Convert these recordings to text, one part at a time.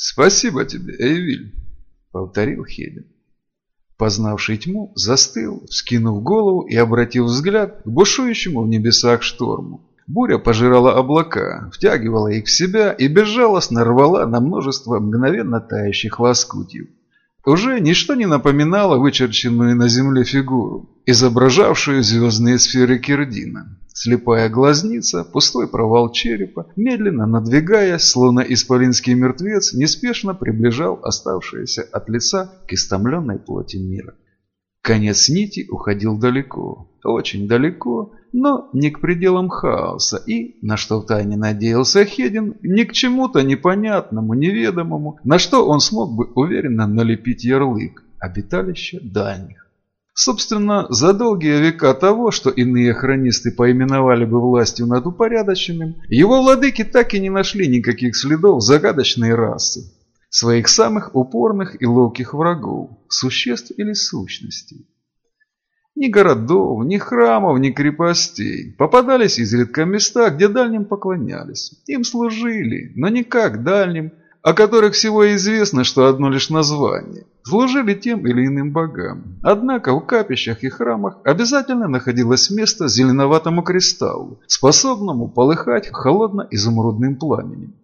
«Спасибо тебе, Эйвиль», — повторил Хедин. Познавший тьму, застыл, вскинув голову и обратил взгляд к бушующему в небесах шторму. Буря пожирала облака, втягивала их в себя и безжалостно рвала на множество мгновенно тающих лоскутьев. Уже ничто не напоминало вычерченную на земле фигуру, изображавшую звездные сферы Кирдина. Слепая глазница, пустой провал черепа, медленно надвигаясь, словно исполинский мертвец, неспешно приближал оставшееся от лица к истомленной плоти мира. Конец нити уходил далеко, очень далеко, но не к пределам хаоса и, на что втайне надеялся Хедин, ни к чему-то непонятному, неведомому, на что он смог бы уверенно налепить ярлык «Обиталище дальних». Собственно, за долгие века того, что иные хронисты поименовали бы властью над упорядоченным, его владыки так и не нашли никаких следов загадочной расы, своих самых упорных и ловких врагов, существ или сущностей. Ни городов, ни храмов, ни крепостей. Попадались изредка места, где дальним поклонялись. Им служили, но не как дальним, о которых всего известно, что одно лишь название. Служили тем или иным богам. Однако в капищах и храмах обязательно находилось место зеленоватому кристаллу, способному полыхать холодно-изумрудным пламенем.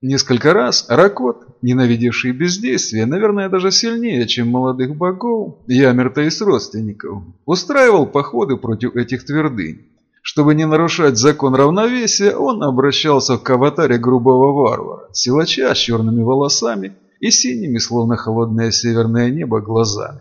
Несколько раз Ракот, ненавидевший бездействие, наверное, даже сильнее, чем молодых богов, Ямерта и с родственников, устраивал походы против этих твердынь. Чтобы не нарушать закон равновесия, он обращался к аватаре грубого варвара, силача с черными волосами и синими, словно холодное северное небо, глазами.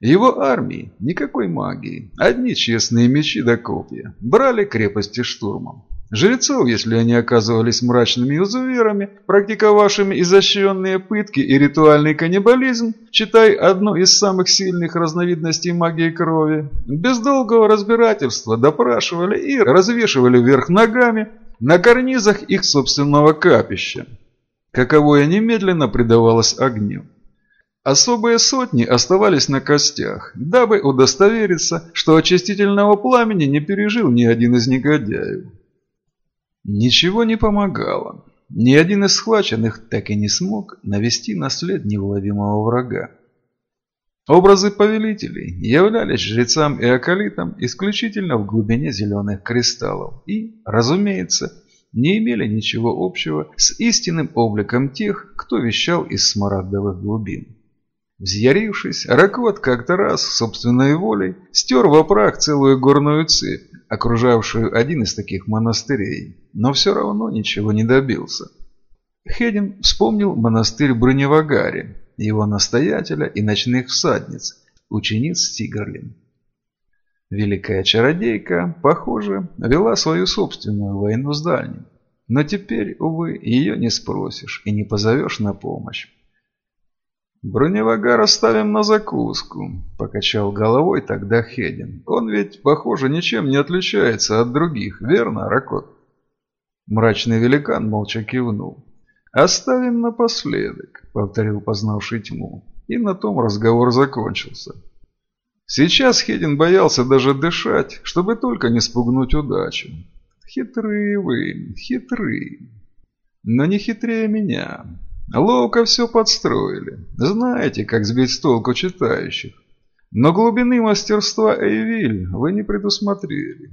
Его армии никакой магии, одни честные мечи до копья, брали крепости штурмом. Жрецов, если они оказывались мрачными изуверами, практиковавшими изощренные пытки и ритуальный каннибализм, читай одну из самых сильных разновидностей магии крови, без долгого разбирательства допрашивали и развешивали вверх ногами на карнизах их собственного капища, каковое немедленно предавалось огню. Особые сотни оставались на костях, дабы удостовериться, что очистительного пламени не пережил ни один из негодяев. Ничего не помогало. Ни один из схваченных так и не смог навести на след неуловимого врага. Образы повелителей являлись жрецам и акалитам исключительно в глубине зеленых кристаллов и, разумеется, не имели ничего общего с истинным обликом тех, кто вещал из смарагдовых глубин. Взъярившись, Ракот как-то раз собственной волей стер в прах целую горную цепь, окружавшую один из таких монастырей, но все равно ничего не добился. Хедин вспомнил монастырь Броневагари, его настоятеля и ночных всадниц, учениц Тигрлин. Великая чародейка, похоже, вела свою собственную войну с дальним. Но теперь, увы, ее не спросишь и не позовешь на помощь. «Броневага расставим на закуску», – покачал головой тогда Хедин. «Он ведь, похоже, ничем не отличается от других, верно, Ракот?» Мрачный великан молча кивнул. «Оставим напоследок», – повторил познавший тьму. И на том разговор закончился. Сейчас Хедин боялся даже дышать, чтобы только не спугнуть удачу. Хитрые вы, хитрые. Но не хитрее меня. Ловко все подстроили. Знаете, как сбить с толку читающих. Но глубины мастерства Эйвиль вы не предусмотрели.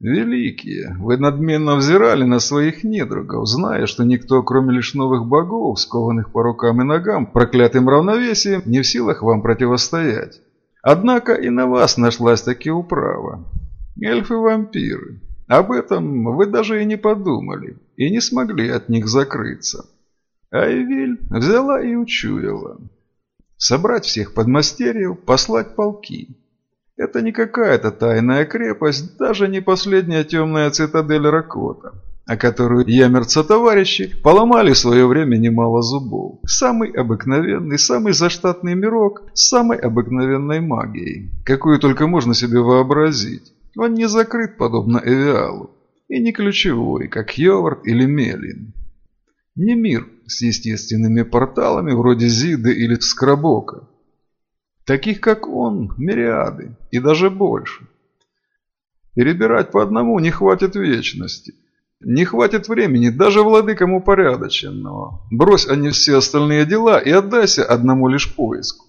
Великие, вы надменно взирали на своих недругов, зная, что никто, кроме лишь новых богов, скованных по рукам и ногам, проклятым равновесием, не в силах вам противостоять. Однако и на вас нашлась таки управа. Эльфы-вампиры. Об этом вы даже и не подумали, и не смогли от них закрыться. Айвиль взяла и учуяла. Собрать всех подмастерьев, послать полки. Это не какая-то тайная крепость, даже не последняя темная цитадель Ракота, о которую ямерца-товарищи поломали в свое время немало зубов. Самый обыкновенный, самый заштатный мирок с самой обыкновенной магией, какую только можно себе вообразить. Он не закрыт, подобно Эвиалу, и не ключевой, как Йовард или Мелин. Не мир с естественными порталами вроде Зиды или Скрабока. Таких, как он, мириады и даже больше. Перебирать по одному не хватит вечности. Не хватит времени даже владыкам упорядоченного. Брось они все остальные дела и отдайся одному лишь поиску.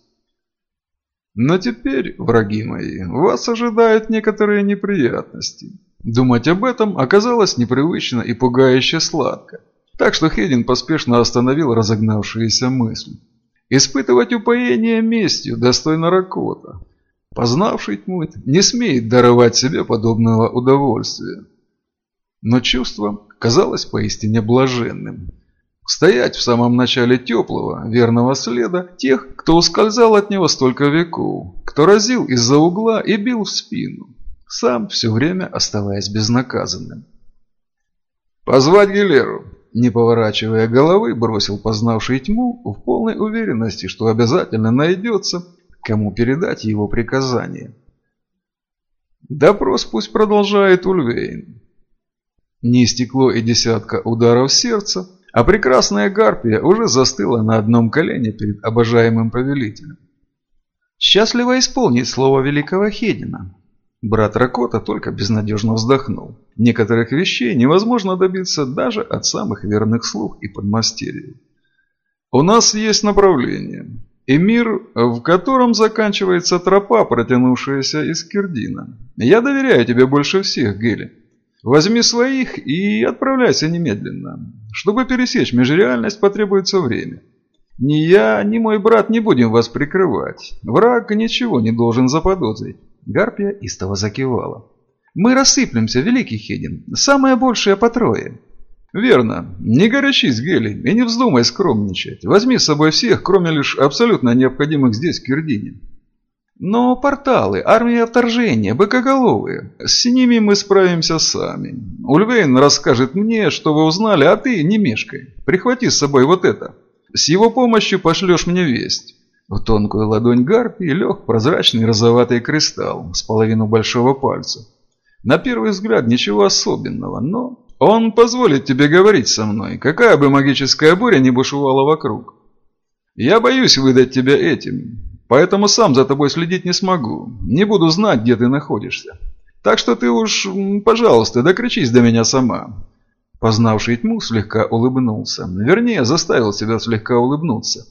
Но теперь, враги мои, вас ожидают некоторые неприятности. Думать об этом оказалось непривычно и пугающе сладко. Так что Хедин поспешно остановил разогнавшиеся мысли. Испытывать упоение местью достойно Ракота. Познавший тьму не смеет даровать себе подобного удовольствия. Но чувство казалось поистине блаженным. Стоять в самом начале теплого, верного следа тех, кто ускользал от него столько веков, кто разил из-за угла и бил в спину, сам все время оставаясь безнаказанным. «Позвать Гилеру!» Не поворачивая головы, бросил познавший тьму в полной уверенности, что обязательно найдется, кому передать его приказание. Допрос пусть продолжает Ульвейн. Не истекло и десятка ударов сердца, а прекрасная гарпия уже застыла на одном колене перед обожаемым повелителем. Счастливо исполнить слово великого Хедина. Брат Ракота только безнадежно вздохнул. Некоторых вещей невозможно добиться даже от самых верных слух и подмастерьев. У нас есть направление. И мир, в котором заканчивается тропа, протянувшаяся из Кирдина. Я доверяю тебе больше всех, Гели. Возьми своих и отправляйся немедленно. Чтобы пересечь межреальность, потребуется время. Ни я, ни мой брат не будем вас прикрывать. Враг ничего не должен заподозрить. Гарпия истово закивала. «Мы рассыплемся, великий Хедин. Самое большее по трое». «Верно. Не горячись, Гели, и не вздумай скромничать. Возьми с собой всех, кроме лишь абсолютно необходимых здесь в Кирдине». «Но порталы, армия вторжения, быкоголовые. С ними мы справимся сами. Ульвейн расскажет мне, что вы узнали, а ты не мешкай. Прихвати с собой вот это. С его помощью пошлешь мне весть». В тонкую ладонь гарпии лег прозрачный розоватый кристалл с половину большого пальца. На первый взгляд ничего особенного, но он позволит тебе говорить со мной, какая бы магическая буря ни бушевала вокруг. Я боюсь выдать тебя этим, поэтому сам за тобой следить не смогу, не буду знать, где ты находишься. Так что ты уж, пожалуйста, докричись до меня сама». Познавший тьму слегка улыбнулся, вернее, заставил себя слегка улыбнуться.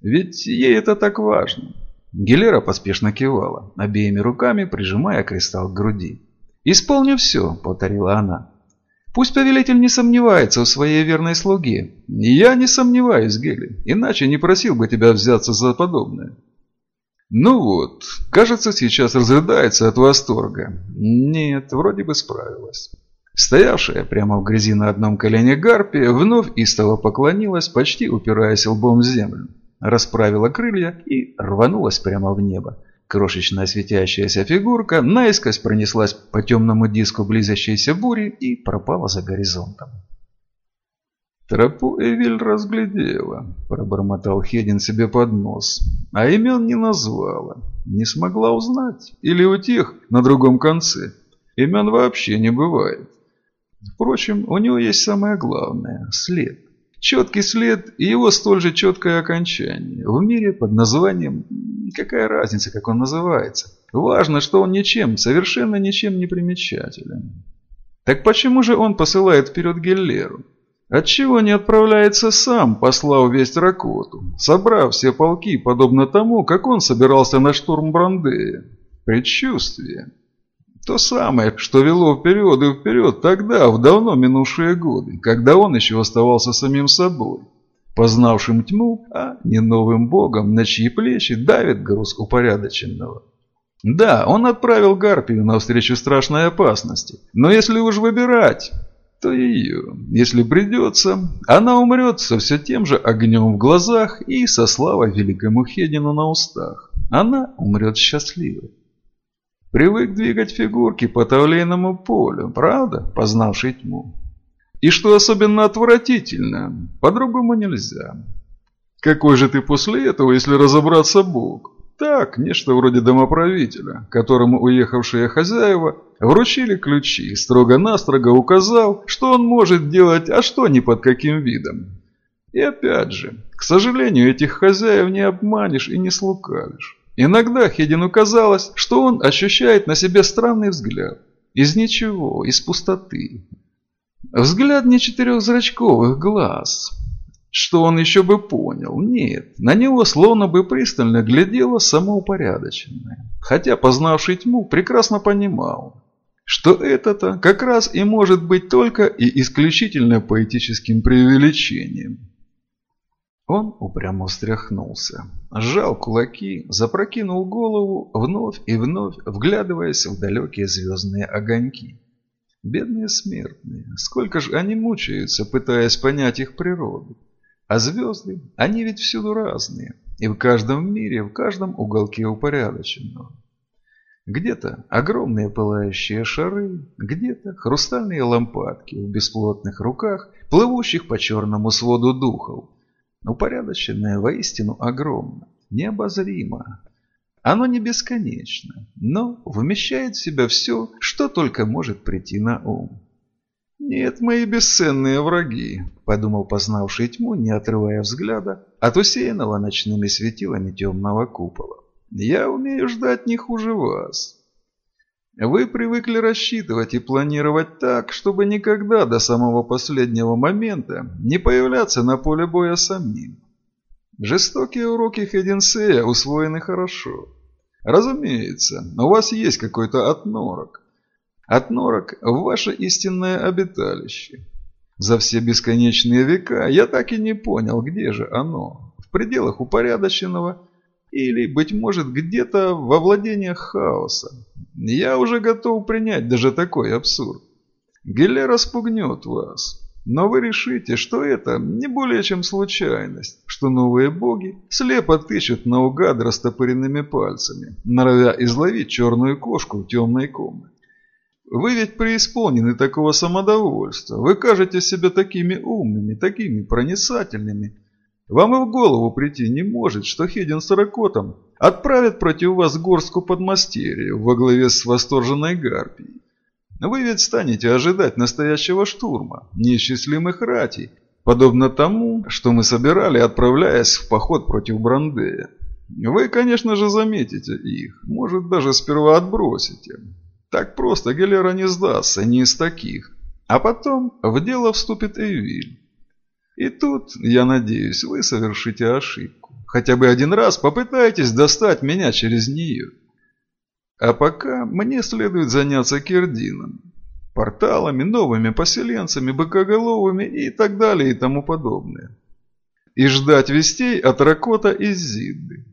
Ведь ей это так важно. Гилера поспешно кивала, обеими руками прижимая кристалл к груди. «Исполню все», — повторила она. «Пусть повелитель не сомневается в своей верной слуге. Я не сомневаюсь, Гели, иначе не просил бы тебя взяться за подобное». «Ну вот, кажется, сейчас разрыдается от восторга. Нет, вроде бы справилась». Стоявшая прямо в грязи на одном колене гарпия вновь истово поклонилась, почти упираясь лбом в землю расправила крылья и рванулась прямо в небо. Крошечная светящаяся фигурка наискось пронеслась по темному диску близящейся бури и пропала за горизонтом. «Тропу Эвель разглядела», – пробормотал Хедин себе под нос. «А имен не назвала. Не смогла узнать. Или у тех на другом конце. Имен вообще не бывает. Впрочем, у него есть самое главное – след. Четкий след и его столь же четкое окончание. В мире под названием... Какая разница, как он называется? Важно, что он ничем, совершенно ничем не примечателен. Так почему же он посылает вперед Геллеру? Отчего не отправляется сам, послав весть Ракоту, собрав все полки, подобно тому, как он собирался на штурм Брандея? Предчувствие. То самое, что вело вперед и вперед тогда, в давно минувшие годы, когда он еще оставался самим собой, познавшим тьму, а не новым богом, на чьи плечи давит груз упорядоченного. Да, он отправил Гарпию навстречу страшной опасности, но если уж выбирать, то ее, если придется, она умрет со все тем же огнем в глазах и со славой великому Хедину на устах. Она умрет счастливой. Привык двигать фигурки по тавлейному полю, правда, познавший тьму? И что особенно отвратительно, по-другому нельзя. Какой же ты после этого, если разобраться Бог? Так, нечто вроде домоправителя, которому уехавшие хозяева вручили ключи, строго-настрого указал, что он может делать, а что ни под каким видом. И опять же, к сожалению, этих хозяев не обманешь и не слукавишь. Иногда Хедину казалось, что он ощущает на себе странный взгляд. Из ничего, из пустоты. Взгляд не четырехзрачковых глаз. Что он еще бы понял? Нет, на него словно бы пристально глядело самоупорядоченное. Хотя, познавший тьму, прекрасно понимал, что это-то как раз и может быть только и исключительно поэтическим преувеличением. Он упрямо встряхнулся, сжал кулаки, запрокинул голову, вновь и вновь вглядываясь в далекие звездные огоньки. Бедные смертные, сколько же они мучаются, пытаясь понять их природу. А звезды, они ведь всюду разные, и в каждом мире, в каждом уголке упорядоченного. Где-то огромные пылающие шары, где-то хрустальные лампадки в бесплотных руках, плывущих по черному своду духов, Упорядоченное воистину огромно, необозримо. Оно не бесконечно, но вмещает в себя все, что только может прийти на ум. «Нет, мои бесценные враги», – подумал познавший тьму, не отрывая взгляда от усеянного ночными светилами темного купола. «Я умею ждать не хуже вас. Вы привыкли рассчитывать и планировать так, чтобы никогда до самого последнего момента не появляться на поле боя самим. Жестокие уроки Хединсея усвоены хорошо. Разумеется, у вас есть какой-то отнорок. Отнорок ваше истинное обиталище. За все бесконечные века я так и не понял, где же оно. В пределах упорядоченного или, быть может, где-то во владениях хаоса. Я уже готов принять даже такой абсурд. Геле распугнет вас. Но вы решите, что это не более чем случайность, что новые боги слепо тычут наугад растопыренными пальцами, норовя изловить черную кошку в темной комнате. Вы ведь преисполнены такого самодовольства, вы кажете себя такими умными, такими проницательными, вам и в голову прийти не может, что Хедин с Ракотом отправят против вас горстку подмастерьев во главе с восторженной гарпией. Вы ведь станете ожидать настоящего штурма, неисчислимых ратей, подобно тому, что мы собирали, отправляясь в поход против Брандея. Вы, конечно же, заметите их, может, даже сперва отбросите. Так просто Гелера не сдастся, не из таких. А потом в дело вступит Эйвиль. И тут, я надеюсь, вы совершите ошибку. Хотя бы один раз попытайтесь достать меня через нее. А пока мне следует заняться Кирдином. Порталами, новыми поселенцами, быкоголовыми и так далее и тому подобное. И ждать вестей от Ракота из Зидды.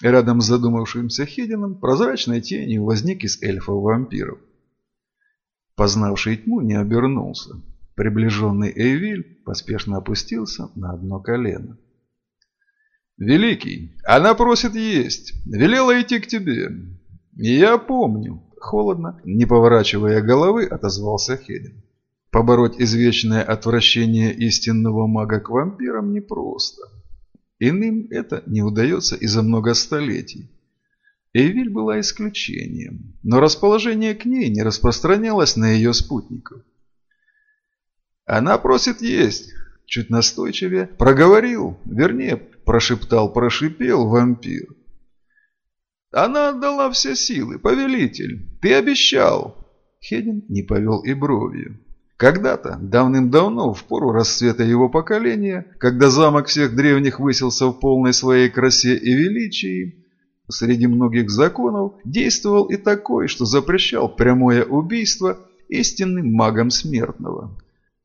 Рядом с задумавшимся Хедином прозрачной тенью возник из эльфов-вампиров. Познавший тьму не обернулся. Приближенный Эйвиль поспешно опустился на одно колено. «Великий, она просит есть. Велела идти к тебе». «Я помню», — холодно, не поворачивая головы, отозвался Хедин. Побороть извечное отвращение истинного мага к вампирам непросто. Иным это не удается и за много столетий. Эйвиль была исключением, но расположение к ней не распространялось на ее спутников. Она просит есть. Чуть настойчивее проговорил, вернее, прошептал, прошипел вампир. Она отдала все силы, повелитель. Ты обещал. Хедин не повел и бровью. Когда-то, давным-давно, в пору расцвета его поколения, когда замок всех древних высился в полной своей красе и величии, среди многих законов действовал и такой, что запрещал прямое убийство истинным магом смертного.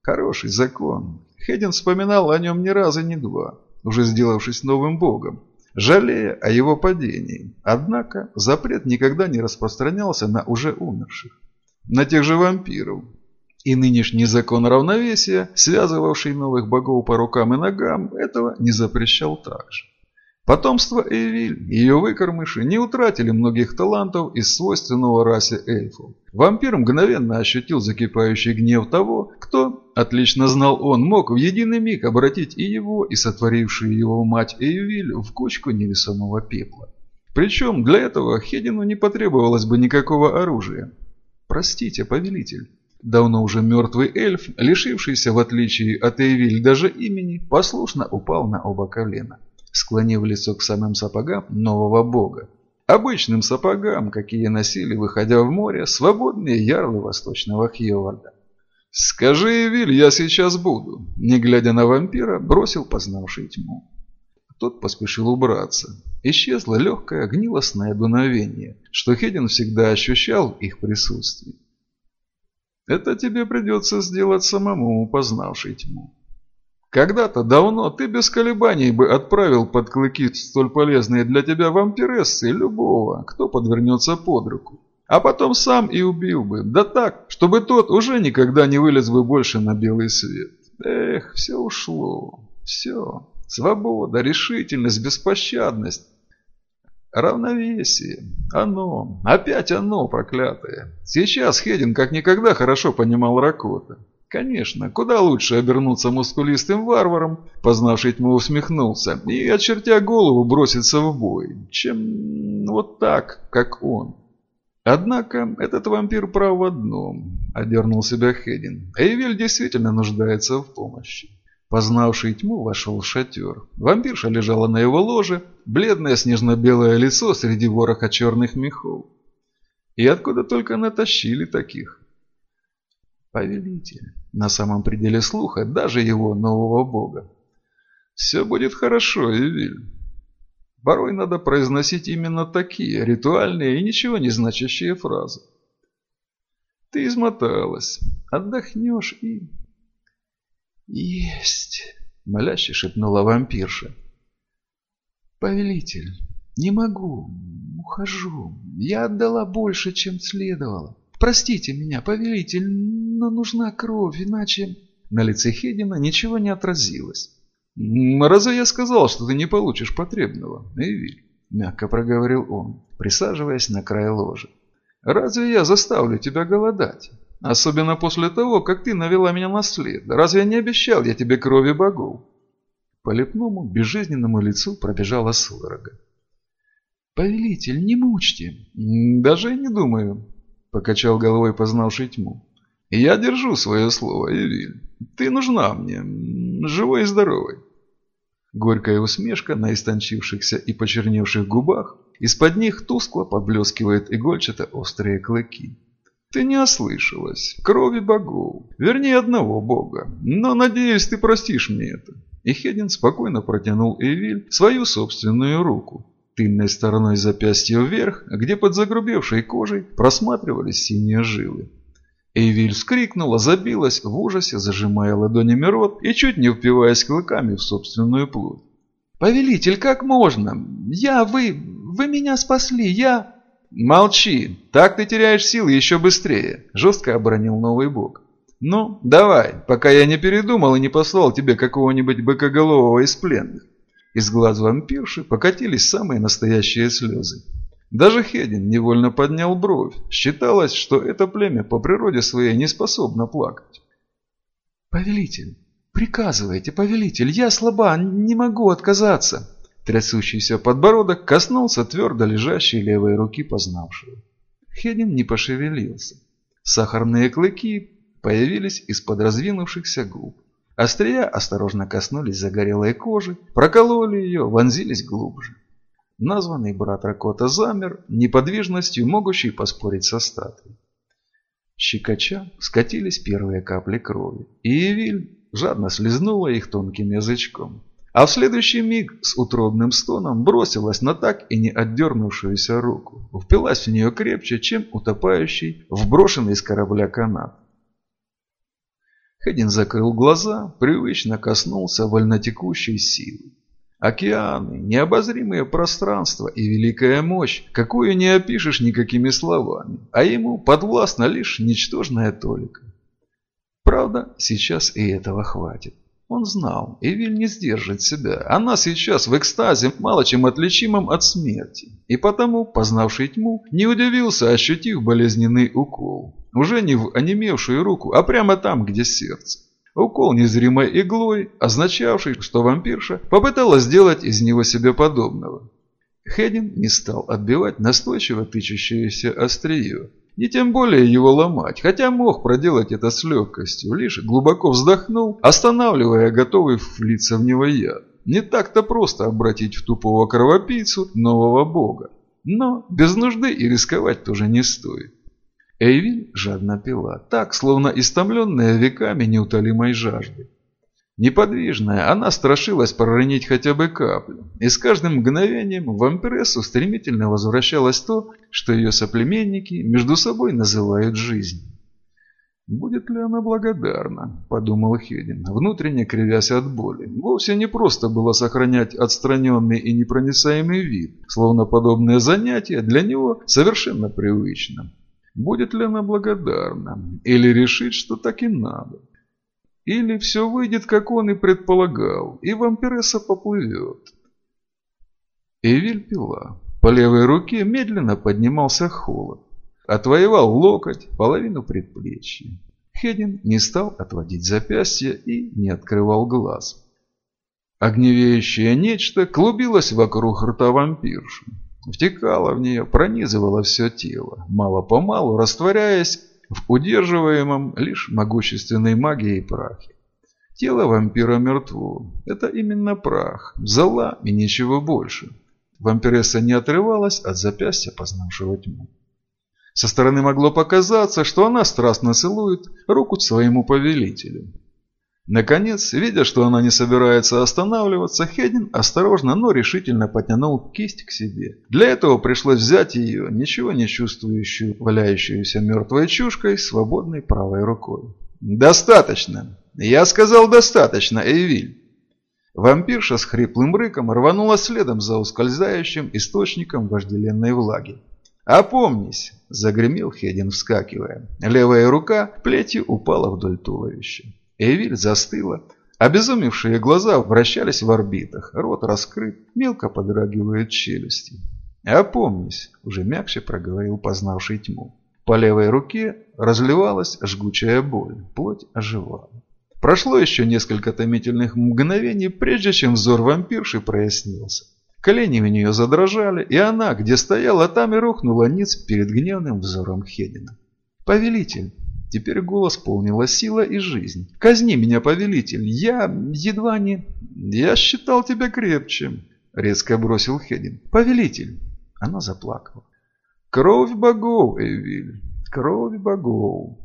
Хороший закон. Хедин вспоминал о нем ни разу, ни два, уже сделавшись новым богом, жалея о его падении. Однако запрет никогда не распространялся на уже умерших, на тех же вампиров. И нынешний закон равновесия, связывавший новых богов по рукам и ногам, этого не запрещал также. Потомство Эвиль, ее выкормыши, не утратили многих талантов из свойственного расе эльфов. Вампир мгновенно ощутил закипающий гнев того, кто, отлично знал он, мог в единый миг обратить и его, и сотворившую его мать Эйвиль в кучку невесомого пепла. Причем для этого Хедину не потребовалось бы никакого оружия. «Простите, повелитель». Давно уже мертвый эльф, лишившийся в отличие от Эйвиль даже имени, послушно упал на оба колена склонив лицо к самым сапогам нового бога. Обычным сапогам, какие носили, выходя в море, свободные ярлы восточного Хьюарда. «Скажи, Виль, я сейчас буду», – не глядя на вампира, бросил познавший тьму. Тот поспешил убраться. Исчезло легкое гнилостное дуновение, что Хедин всегда ощущал их присутствие. «Это тебе придется сделать самому, познавший тьму. Когда-то давно ты без колебаний бы отправил под клыки столь полезные для тебя вампирессы любого, кто подвернется под руку. А потом сам и убил бы, да так, чтобы тот уже никогда не вылез бы больше на белый свет. Эх, все ушло, все. Свобода, решительность, беспощадность. Равновесие. Оно. Опять оно, проклятое. Сейчас Хедин как никогда хорошо понимал Ракота. Конечно, куда лучше обернуться мускулистым варваром, познавший тьму усмехнулся, и, очертя голову, броситься в бой, чем вот так, как он. Однако этот вампир прав в одном, одернул себя Хедин. Эйвель действительно нуждается в помощи. Познавший тьму вошел в шатер. Вампирша лежала на его ложе, бледное снежно-белое лицо среди вороха черных мехов. И откуда только натащили таких? Повелитель, на самом пределе слуха даже его нового бога. Все будет хорошо, Эвиль. Порой надо произносить именно такие ритуальные и ничего не значащие фразы. Ты измоталась, отдохнешь и... Есть, моляще шепнула вампирша. Повелитель, не могу, ухожу. Я отдала больше, чем следовало. Простите меня, повелитель, но нужна кровь, иначе...» На лице Хедина ничего не отразилось. «Разве я сказал, что ты не получишь потребного, Эвиль?» Мягко проговорил он, присаживаясь на край ложи. «Разве я заставлю тебя голодать? Особенно после того, как ты навела меня на след. Разве не обещал я тебе крови богов?» По лепному, безжизненному лицу пробежала судорога. «Повелитель, не мучьте!» «Даже не думаю. Покачал головой познавший тьму. Я держу свое слово, Эвиль. Ты нужна мне, живой и здоровой. Горькая усмешка на истончившихся и почерневших губах, из-под них тускло поблескивает игольчато острые клыки. Ты не ослышалась. Крови богов. Вернее, одного бога. Но, надеюсь, ты простишь мне это. И Хедин спокойно протянул Эвиль свою собственную руку, тыльной стороной запястья вверх, где под загрубевшей кожей просматривались синие жилы. Эйвиль вскрикнула, забилась в ужасе, зажимая ладонями рот и чуть не впиваясь клыками в собственную плоть. «Повелитель, как можно? Я, вы, вы меня спасли, я...» «Молчи, так ты теряешь силы еще быстрее», – жестко оборонил новый бог. «Ну, давай, пока я не передумал и не послал тебе какого-нибудь быкоголового из пленных. Из глаз вампирши покатились самые настоящие слезы. Даже Хедин невольно поднял бровь. Считалось, что это племя по природе своей не способно плакать. «Повелитель, приказывайте, повелитель, я слаба, не могу отказаться!» Трясущийся подбородок коснулся твердо лежащей левой руки познавшего. Хедин не пошевелился. Сахарные клыки появились из-под раздвинувшихся губ. Острия осторожно коснулись загорелой кожи, прокололи ее, вонзились глубже. Названный брат Ракота замер, неподвижностью могущий поспорить со статуей. Щекоча скатились первые капли крови, и Эвиль жадно слезнула их тонким язычком. А в следующий миг с утробным стоном бросилась на так и не отдернувшуюся руку, впилась в нее крепче, чем утопающий в брошенный из корабля канат. Хедин закрыл глаза, привычно коснулся вольнотекущей силы. Океаны, необозримые пространства и великая мощь, какую не опишешь никакими словами, а ему подвластна лишь ничтожная толика. Правда, сейчас и этого хватит. Он знал, Эвиль не сдержит себя. Она сейчас в экстазе, мало чем отличимом от смерти. И потому, познавший тьму, не удивился, ощутив болезненный укол. Уже не в онемевшую руку, а прямо там, где сердце. Укол незримой иглой, означавший, что вампирша попыталась сделать из него себе подобного. Хедин не стал отбивать настойчиво тычущееся острие, не тем более его ломать, хотя мог проделать это с легкостью, лишь глубоко вздохнул, останавливая готовый влиться в него яд. Не так-то просто обратить в тупого кровопийцу нового бога. Но без нужды и рисковать тоже не стоит. Эйвиль жадно пила, так, словно истомленная веками неутолимой жажды. Неподвижная, она страшилась проронить хотя бы каплю, и с каждым мгновением в вампирессу стремительно возвращалось то, что ее соплеменники между собой называют жизнь. «Будет ли она благодарна?» – подумал Хедин, внутренне кривясь от боли. Вовсе не просто было сохранять отстраненный и непроницаемый вид, словно подобное занятие для него совершенно привычно. Будет ли она благодарна? Или решит, что так и надо? Или все выйдет, как он и предполагал, и вампиресса поплывет? Эвиль пила. По левой руке медленно поднимался холод. Отвоевал локоть, половину предплечья. Хедин не стал отводить запястье и не открывал глаз. Огневеющее нечто клубилось вокруг рта вампирши. Втекало в нее, пронизывало все тело, мало-помалу растворяясь в удерживаемом лишь могущественной магией прахе. Тело вампира мертво. Это именно прах, зола и ничего больше. Вампиресса не отрывалась от запястья, познавшего тьму. Со стороны могло показаться, что она страстно целует руку своему повелителю. Наконец, видя, что она не собирается останавливаться, Хедин осторожно, но решительно потянул кисть к себе. Для этого пришлось взять ее, ничего не чувствующую, валяющуюся мертвой чушкой, свободной правой рукой. «Достаточно! Я сказал достаточно, Эйвиль!» Вампирша с хриплым рыком рванула следом за ускользающим источником вожделенной влаги. «Опомнись!» – загремел Хедин, вскакивая. Левая рука плетью упала вдоль туловища. Эвиль застыла. Обезумевшие глаза вращались в орбитах, рот раскрыт, мелко подрагивают челюсти. «Опомнись!» – уже мягче проговорил познавший тьму. По левой руке разливалась жгучая боль, плоть оживала. Прошло еще несколько томительных мгновений, прежде чем взор вампирши прояснился. Колени у нее задрожали, и она, где стояла, там и рухнула ниц перед гневным взором Хедина. «Повелитель!» Теперь голос полнила сила и жизнь. «Казни меня, повелитель! Я едва не...» «Я считал тебя крепче!» Резко бросил Хедин. «Повелитель!» Она заплакала. «Кровь богов, Эвиль! Кровь богов!»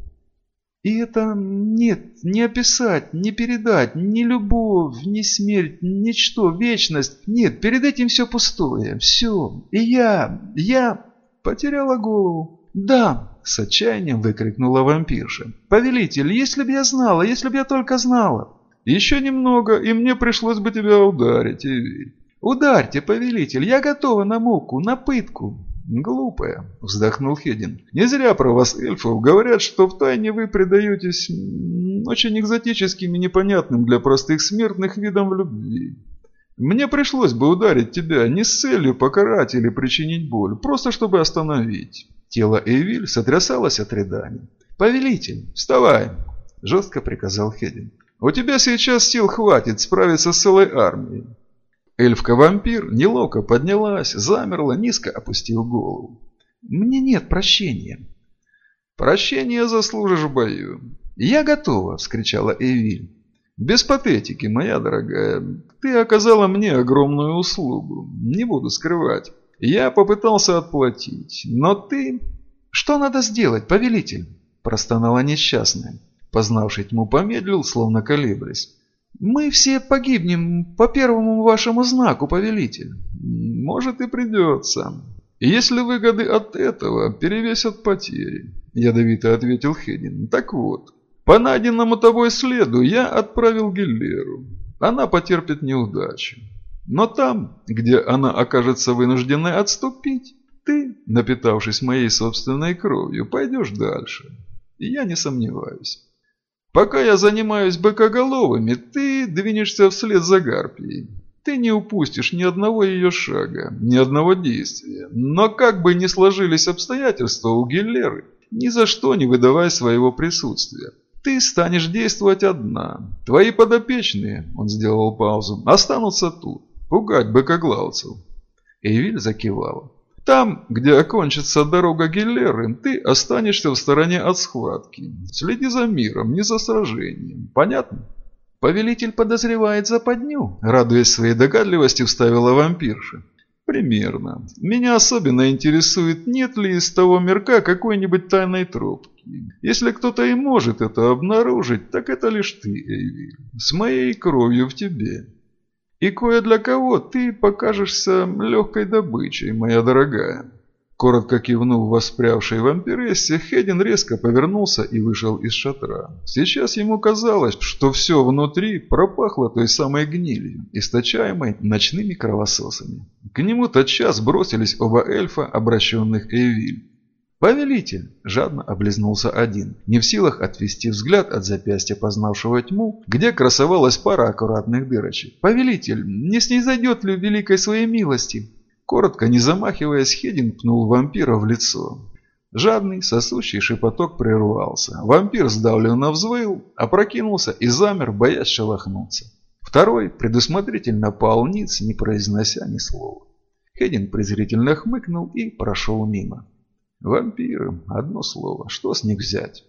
И это нет, не описать, не передать, ни любовь, ни смерть, ничто, вечность. Нет, перед этим все пустое, все. И я, я потеряла голову. Да, с отчаянием выкрикнула вампирша. Повелитель, если бы я знала, если бы я только знала. Еще немного, и мне пришлось бы тебя ударить, Эвиль. Ударьте, повелитель, я готова на муку, на пытку. «Глупая», — вздохнул Хедин. «Не зря про вас, эльфов, говорят, что втайне вы предаетесь очень экзотическим и непонятным для простых смертных видам любви. Мне пришлось бы ударить тебя не с целью покарать или причинить боль, просто чтобы остановить». Тело Эвиль сотрясалось от рыданий. «Повелитель, вставай!» – жестко приказал Хедин. «У тебя сейчас сил хватит справиться с целой армией. Эльфка-вампир неловко поднялась, замерла, низко опустив голову. «Мне нет прощения». «Прощения заслужишь в бою». «Я готова!» – вскричала Эвиль. «Без патетики, моя дорогая. Ты оказала мне огромную услугу. Не буду скрывать. Я попытался отплатить, но ты...» «Что надо сделать, повелитель?» – простонала несчастная. Познавший тьму помедлил, словно колеблясь. Мы все погибнем по первому вашему знаку, повелитель. Может и придется. Если выгоды от этого перевесят потери, ядовито ответил Хедин. Так вот, по найденному тобой следу я отправил Гиллеру. Она потерпит неудачу. Но там, где она окажется вынужденной отступить, ты, напитавшись моей собственной кровью, пойдешь дальше. И я не сомневаюсь. Пока я занимаюсь быкоголовыми, ты двинешься вслед за Гарпией. Ты не упустишь ни одного ее шага, ни одного действия. Но как бы ни сложились обстоятельства у Гиллеры, ни за что не выдавай своего присутствия. Ты станешь действовать одна. Твои подопечные, он сделал паузу, останутся тут, пугать быкоглавцев. Эвиль закивала. Там, где окончится дорога Гиллеры, ты останешься в стороне от схватки. Следи за миром, не за сражением. Понятно? Повелитель подозревает западню, радуясь своей догадливости, вставила вампирша. Примерно. Меня особенно интересует, нет ли из того мирка какой-нибудь тайной тропки. Если кто-то и может это обнаружить, так это лишь ты, Эйви. С моей кровью в тебе. И кое для кого ты покажешься легкой добычей, моя дорогая. Коротко кивнув воспрявшей вампирессе, Хедин резко повернулся и вышел из шатра. Сейчас ему казалось, что все внутри пропахло той самой гнилью, источаемой ночными кровососами. К нему тотчас бросились оба эльфа, обращенных Эвиль. «Повелитель!» – жадно облизнулся один, не в силах отвести взгляд от запястья познавшего тьму, где красовалась пара аккуратных дырочек. «Повелитель, не снизойдет ли великой своей милости?» Коротко, не замахиваясь, Хедин пнул вампира в лицо. Жадный, сосущий шепоток прервался. Вампир сдавленно взвыл, опрокинулся и замер, боясь шелохнуться. Второй предусмотрительно пал ниц, не произнося ни слова. Хедин презрительно хмыкнул и прошел мимо. Вампиры, одно слово, что с них взять?